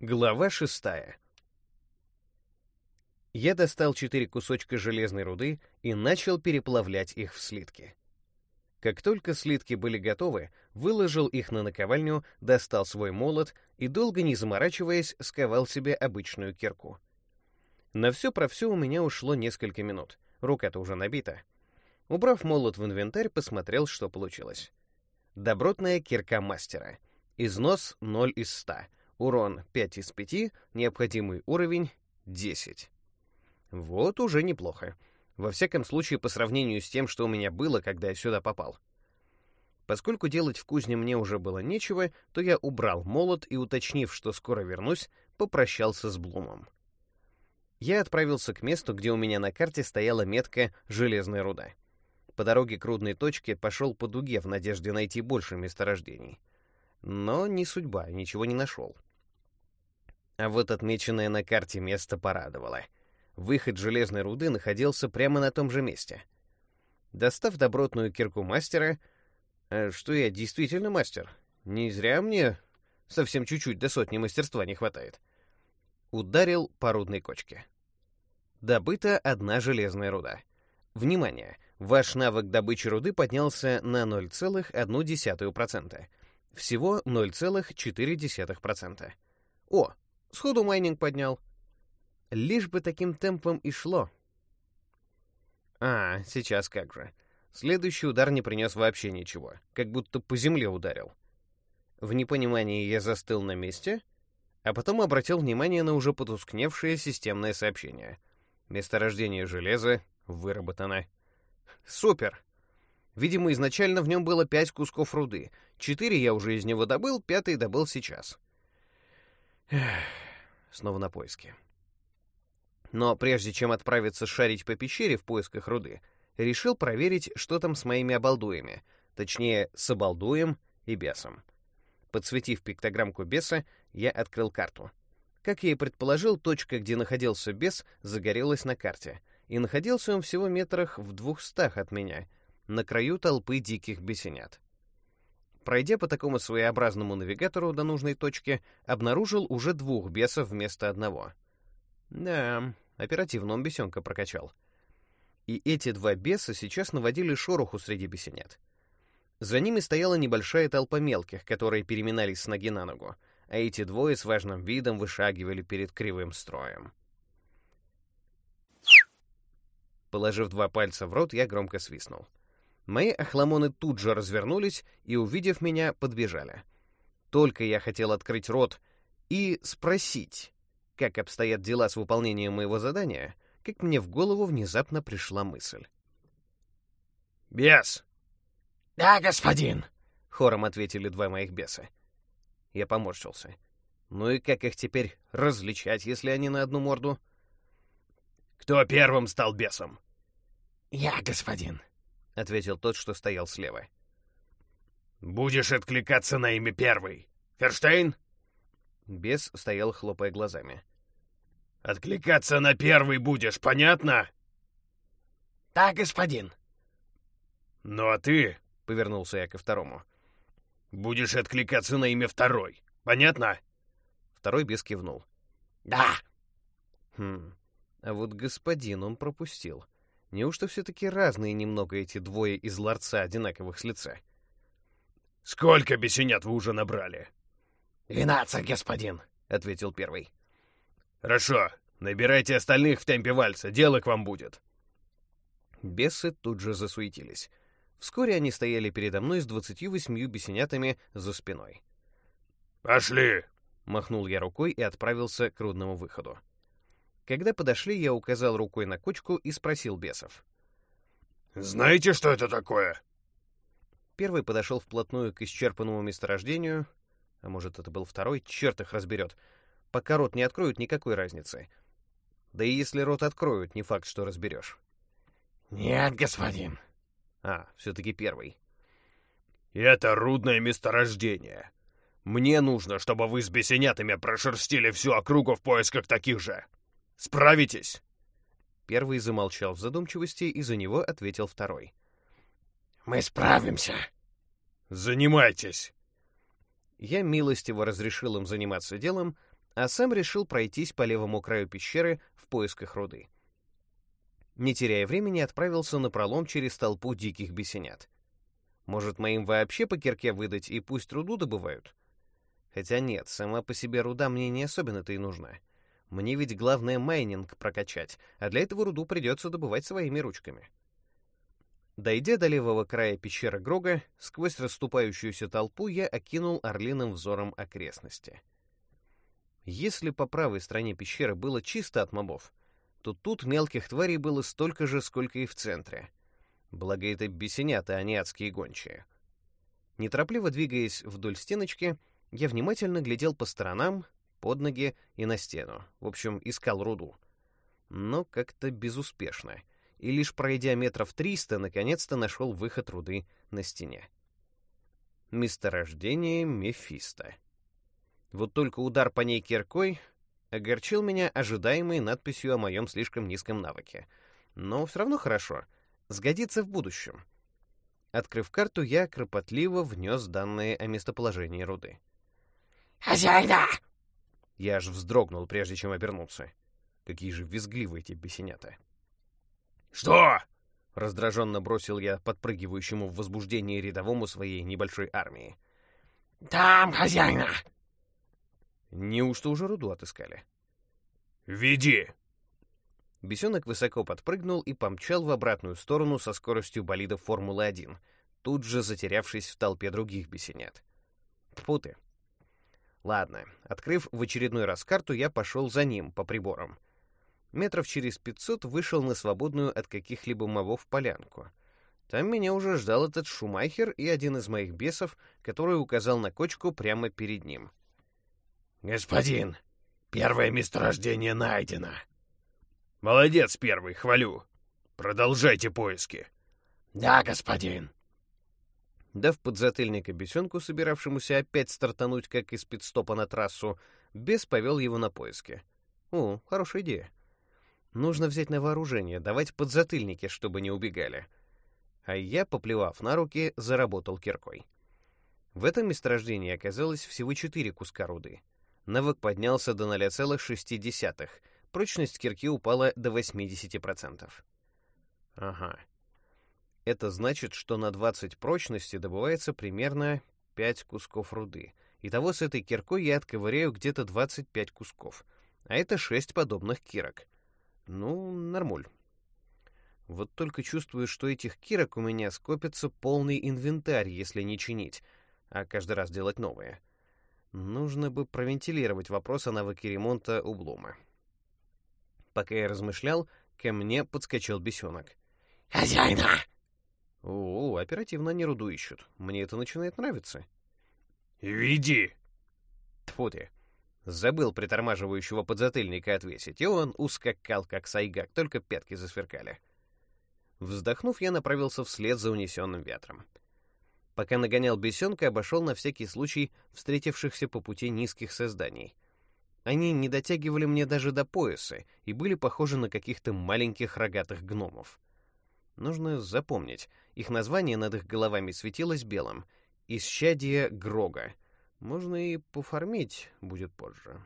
Глава шестая. Я достал четыре кусочка железной руды и начал переплавлять их в слитки. Как только слитки были готовы, выложил их на наковальню, достал свой молот и, долго не заморачиваясь, сковал себе обычную кирку. На все про все у меня ушло несколько минут. Рука-то уже набита. Убрав молот в инвентарь, посмотрел, что получилось. Добротная кирка мастера. Износ 0 из 100 Урон 5 из 5, необходимый уровень 10. Вот уже неплохо. Во всяком случае, по сравнению с тем, что у меня было, когда я сюда попал. Поскольку делать в кузне мне уже было нечего, то я убрал молот и, уточнив, что скоро вернусь, попрощался с Блумом. Я отправился к месту, где у меня на карте стояла метка «Железная руда». По дороге к рудной точке пошел по дуге в надежде найти больше месторождений. Но не судьба, ничего не нашел. А вот отмеченное на карте место порадовало. Выход железной руды находился прямо на том же месте. Достав добротную кирку мастера, а что я действительно мастер, не зря мне совсем чуть-чуть до сотни мастерства не хватает, ударил по рудной кочке. Добыта одна железная руда. Внимание! Ваш навык добычи руды поднялся на 0,1%. Всего 0,4%. О, Сходу майнинг поднял. Лишь бы таким темпом и шло. А, сейчас как же. Следующий удар не принес вообще ничего, как будто по земле ударил. В непонимании я застыл на месте, а потом обратил внимание на уже потускневшее системное сообщение. Месторождение железа выработано. Супер! Видимо, изначально в нем было пять кусков руды. Четыре я уже из него добыл, пятый добыл сейчас. Снова на поиски. Но прежде чем отправиться шарить по пещере в поисках руды, решил проверить, что там с моими обалдуями, точнее, с обалдуем и бесом. Подсветив пиктограммку беса, я открыл карту. Как я и предположил, точка, где находился бес, загорелась на карте, и находился он всего метрах в двухстах от меня, на краю толпы диких бесенят. Пройдя по такому своеобразному навигатору до нужной точки, обнаружил уже двух бесов вместо одного. Да, оперативно он бесенка прокачал. И эти два беса сейчас наводили шороху среди бесенят. За ними стояла небольшая толпа мелких, которые переминались с ноги на ногу, а эти двое с важным видом вышагивали перед кривым строем. Положив два пальца в рот, я громко свистнул. Мои охламоны тут же развернулись и, увидев меня, подбежали. Только я хотел открыть рот и спросить, как обстоят дела с выполнением моего задания, как мне в голову внезапно пришла мысль. «Бес!» «Да, господин!» — хором ответили два моих беса. Я поморщился. Ну и как их теперь различать, если они на одну морду? «Кто первым стал бесом?» «Я, господин!» — ответил тот, что стоял слева. «Будешь откликаться на имя первый. Ферштейн?» Бес стоял, хлопая глазами. «Откликаться на первый будешь, понятно?» «Да, господин». «Ну а ты...» — повернулся я ко второму. «Будешь откликаться на имя второй, понятно?» Второй бес кивнул. «Да». Хм, а вот господин он пропустил. Неужто все-таки разные немного эти двое из ларца одинаковых с лица? «Сколько бесенят вы уже набрали?» «Двенадцать, господин», — ответил первый. «Хорошо, набирайте остальных в темпе вальса, дело к вам будет». Бесы тут же засуетились. Вскоре они стояли передо мной с двадцатью восьмью бесенятами за спиной. «Пошли!» — махнул я рукой и отправился к рудному выходу. Когда подошли, я указал рукой на кочку и спросил бесов. «Знаете, что это такое?» Первый подошел вплотную к исчерпанному месторождению, а может, это был второй, черт их разберет. Пока рот не откроют, никакой разницы. Да и если рот откроют, не факт, что разберешь. «Нет, господин». А, все-таки первый. «Это рудное месторождение. Мне нужно, чтобы вы с бесенятами прошерстили всю округу в поисках таких же. Справитесь!» Первый замолчал в задумчивости, и за него ответил второй. «Мы справимся!» «Занимайтесь!» Я милостиво разрешил им заниматься делом, а сам решил пройтись по левому краю пещеры в поисках руды. Не теряя времени, отправился на пролом через толпу диких бесенят. Может, моим вообще по кирке выдать и пусть руду добывают? Хотя нет, сама по себе руда мне не особенно-то и нужна. Мне ведь главное майнинг прокачать, а для этого руду придется добывать своими ручками. Дойдя до левого края пещеры Грога, сквозь расступающуюся толпу я окинул орлиным взором окрестности. Если по правой стороне пещеры было чисто от мобов, то тут мелких тварей было столько же, сколько и в центре. Благо это бесенята, а не адские гончие. Неторопливо двигаясь вдоль стеночки, я внимательно глядел по сторонам, под ноги и на стену. В общем, искал руду. Но как-то безуспешно. И лишь пройдя метров триста, наконец-то нашел выход руды на стене. Месторождение Мефисто. Вот только удар по ней киркой огорчил меня ожидаемой надписью о моем слишком низком навыке. Но все равно хорошо. Сгодится в будущем. Открыв карту, я кропотливо внес данные о местоположении руды. «Хозяина!» Я аж вздрогнул, прежде чем обернуться. Какие же визгливые эти бесенята. «Что?» — раздраженно бросил я подпрыгивающему в возбуждении рядовому своей небольшой армии. «Там, хозяина!» Неужто уже руду отыскали? «Веди!» Бесенок высоко подпрыгнул и помчал в обратную сторону со скоростью болида Формулы-1, тут же затерявшись в толпе других бесенят. Тьфу ты. Ладно, открыв в очередной раз карту, я пошел за ним, по приборам. Метров через пятьсот вышел на свободную от каких-либо мобов полянку. Там меня уже ждал этот Шумахер и один из моих бесов, который указал на кочку прямо перед ним. «Господин, первое месторождение найдено!» «Молодец, первый, хвалю! Продолжайте поиски!» «Да, господин!» Дав подзатыльника бесенку, собиравшемуся опять стартануть, как из пидстопа на трассу, бес повел его на поиски. О, хорошая идея. Нужно взять на вооружение, давать подзатыльники, чтобы не убегали. А я, поплевав на руки, заработал киркой. В этом месторождении оказалось всего четыре куска руды. Навык поднялся до 0,6, прочность кирки упала до 80%. Ага, это значит, что на 20 прочности добывается примерно 5 кусков руды. Итого с этой киркой я отковыряю где-то 25 кусков. А это 6 подобных кирок. Ну, нормуль. Вот только чувствую, что этих кирок у меня скопится полный инвентарь, если не чинить, а каждый раз делать новые. Нужно бы провентилировать вопрос о навыке ремонта облома. Пока я размышлял, ко мне подскочил бесенок. «Хозяина!» О, оперативно они руду ищут. Мне это начинает нравиться. «Веди!» Тьфу ты. Забыл притормаживающего подзатыльника отвесить, и он ускакал, как сайгак, только пятки засверкали. Вздохнув, я направился вслед за унесенным ветром. Пока нагонял бесенка, обошел на всякий случай встретившихся по пути низких созданий. Они не дотягивали мне даже до пояса и были похожи на каких-то маленьких рогатых гномов. Нужно запомнить, их название над их головами светилось белым. Исчадие Грога. Можно и пофармить будет позже.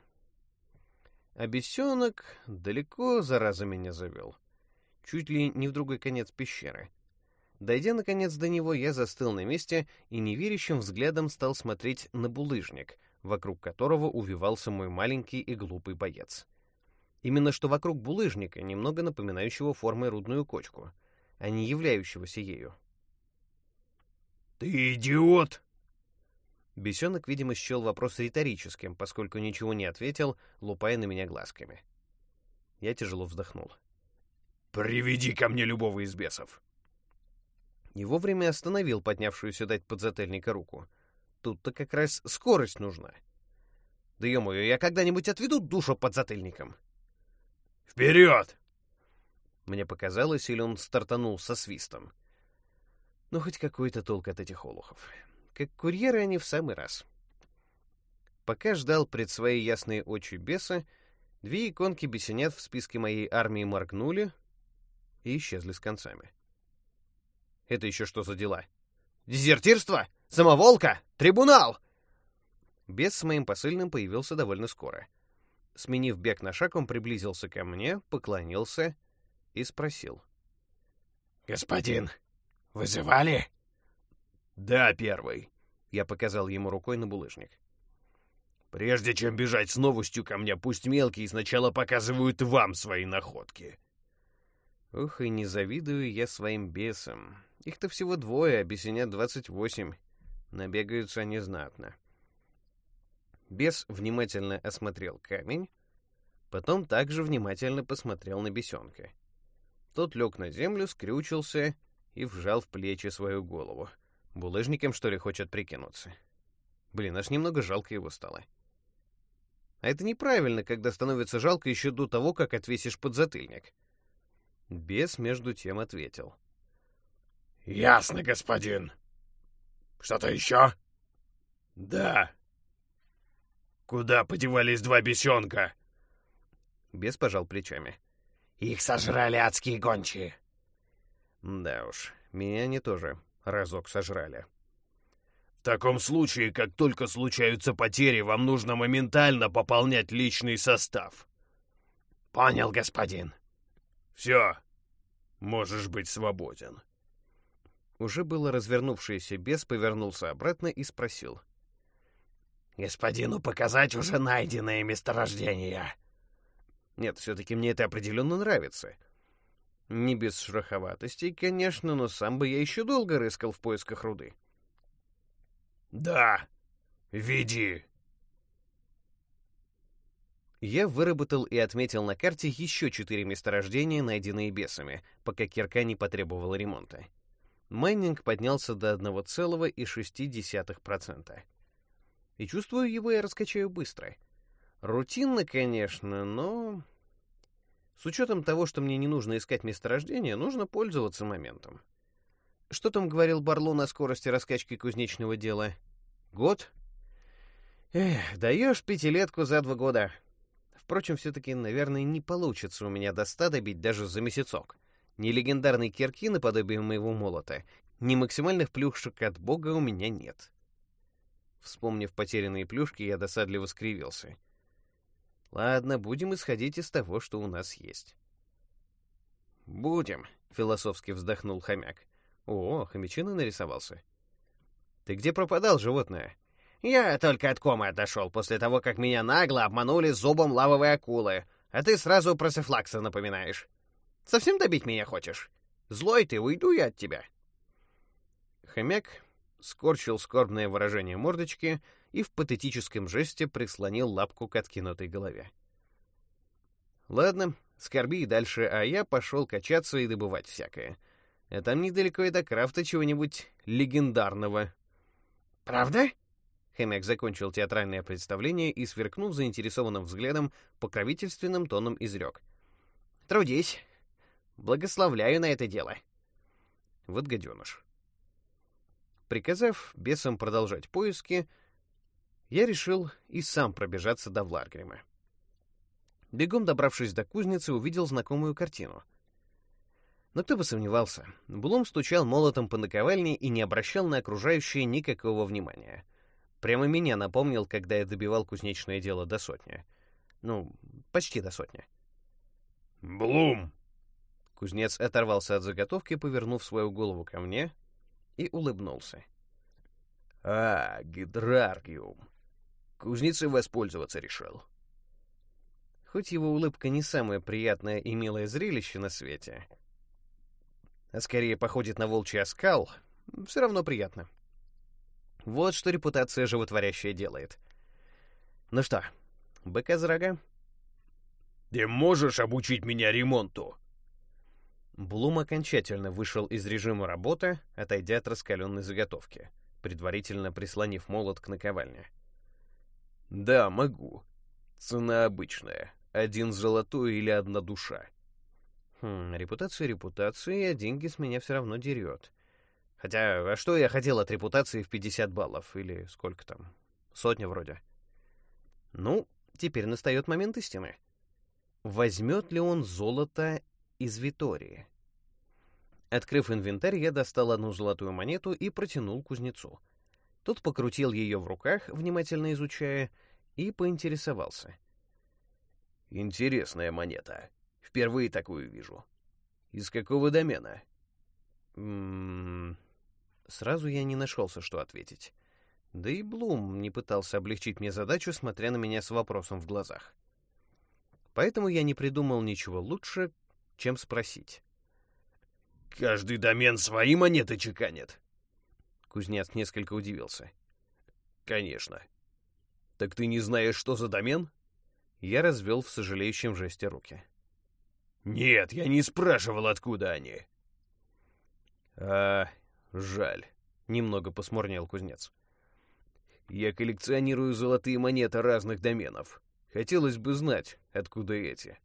А далеко, зараза, меня завел. Чуть ли не в другой конец пещеры. Дойдя, наконец, до него, я застыл на месте и неверящим взглядом стал смотреть на булыжник, вокруг которого увивался мой маленький и глупый боец. Именно что вокруг булыжника, немного напоминающего формой рудную кочку — а не являющегося ею. «Ты идиот!» Бесенок, видимо, счел вопрос риторическим, поскольку ничего не ответил, лупая на меня глазками. Я тяжело вздохнул. «Приведи ко мне любого из бесов!» И вовремя остановил поднявшуюся дать подзательника руку. Тут-то как раз скорость нужна. Да ё-моё, я когда-нибудь отведу душу подзатыльником? «Вперед!» Мне показалось, или он стартанул со свистом. Ну, хоть какой-то толк от этих олухов. Как курьеры они в самый раз. Пока ждал пред свои ясные очи беса, две иконки бесенят в списке моей армии моргнули и исчезли с концами. Это еще что за дела? Дезертирство? Самоволка? Трибунал? Бес с моим посыльным появился довольно скоро. Сменив бег на шаг, он приблизился ко мне, поклонился и спросил. «Господин, вызывали?» «Да, первый», — я показал ему рукой на булыжник. «Прежде чем бежать с новостью ко мне, пусть мелкие сначала показывают вам свои находки». Ух, и не завидую я своим бесам. Их-то всего двое, а бесенят двадцать восемь. Набегаются они знатно. Бес внимательно осмотрел камень, потом также внимательно посмотрел на бесенка. Тот лег на землю, скрючился и вжал в плечи свою голову. Булыжником, что ли, хочет прикинуться? Блин, аж немного жалко его стало. А это неправильно, когда становится жалко еще до того, как отвесишь подзатыльник. Бес, между тем, ответил. «Ясно, господин. Что-то еще?» «Да». «Куда подевались два бесенка?» Бес пожал плечами. «Их сожрали адские гончие». Да уж, меня они тоже разок сожрали. В таком случае, как только случаются потери, вам нужно моментально пополнять личный состав. Понял, господин. Все, можешь быть свободен. Уже было развернувшийся бес повернулся обратно и спросил. «Господину показать уже найденное месторождение?» «Нет, все-таки мне это определенно нравится. Не без шероховатостей, конечно, но сам бы я еще долго рыскал в поисках руды». «Да, веди!» Я выработал и отметил на карте еще четыре месторождения, найденные бесами, пока кирка не потребовала ремонта майнинг поднялся до 1,6%. И чувствую, его я раскачаю быстро. Рутинно, конечно, но... С учетом того, что мне не нужно искать месторождение, нужно пользоваться моментом. Что там говорил Барло на скорости раскачки кузнечного дела? Год? Эх, даешь пятилетку за два года. Впрочем, все-таки, наверное, не получится у меня до ста добить даже за месяцок. Ни легендарной кирки наподобие моего молота, ни максимальных плюшек от бога у меня нет. Вспомнив потерянные плюшки, я досадливо скривился. Ладно, будем исходить из того, что у нас есть. «Будем», — философски вздохнул хомяк. «О, хомячина нарисовался». «Ты где пропадал, животное?» «Я только от комы отошел после того, как меня нагло обманули зубом лавовой акулы, а ты сразу про сефлакса напоминаешь». Совсем добить меня хочешь? Злой ты, уйду я от тебя. Хомяк скорчил скорбное выражение мордочки и в патетическом жесте прислонил лапку к откинутой голове. Ладно, скорби и дальше, а я пошел качаться и добывать всякое. А там недалеко и до крафта чего-нибудь легендарного. Правда? Хомяк закончил театральное представление и, сверкнув заинтересованным взглядом, покровительственным тоном изрек. «Трудись. Благословляю на это дело. Вот гаденыш. Приказав бесам продолжать поиски, я решил и сам пробежаться до Вларгрима. Бегом добравшись до кузницы, увидел знакомую картину. Но кто бы сомневался, Блум стучал молотом по наковальне и не обращал на окружающее никакого внимания. Прямо меня напомнил, когда я добивал кузнечное дело до сотни. Ну, почти до сотни. «Блум!» Кузнец оторвался от заготовки, повернув свою голову ко мне и улыбнулся. «А, гидраргиум. Кузнецы воспользоваться решил». Хоть его улыбка не самое приятное и милое зрелище на свете, а скорее походит на волчий оскал, все равно приятно. Вот что репутация животворящая делает. Ну что, быка за рога? «Ты можешь обучить меня ремонту?» Блум окончательно вышел из режима работы, отойдя от раскаленной заготовки, предварительно прислонив молот к наковальне. «Да, могу. Цена обычная. Один золотой или одна душа». Хм, репутация репутации, а деньги с меня все равно дерет. Хотя, а что я хотел от репутации в 50 баллов? Или сколько там? Сотня вроде. Ну, теперь настает момент истины. Возьмет ли он золото из Витории. Открыв инвентарь, я достал одну золотую монету и протянул кузнецу. Тот покрутил ее в руках, внимательно изучая, и поинтересовался. Интересная монета. Впервые такую вижу. Из какого домена? М -м -м. Сразу я не нашелся, что ответить. Да и Блум не пытался облегчить мне задачу, смотря на меня с вопросом в глазах. Поэтому я не придумал ничего лучше, чем спросить. «Каждый домен свои монеты чеканит?» Кузнец несколько удивился. «Конечно. Так ты не знаешь, что за домен?» Я развел в сожалеющем жесте руки. «Нет, я не спрашивал, откуда они». «А, жаль», — немного посмурнел кузнец. Я коллекционирую золотые монеты разных доменов. Хотелось бы знать, откуда эти.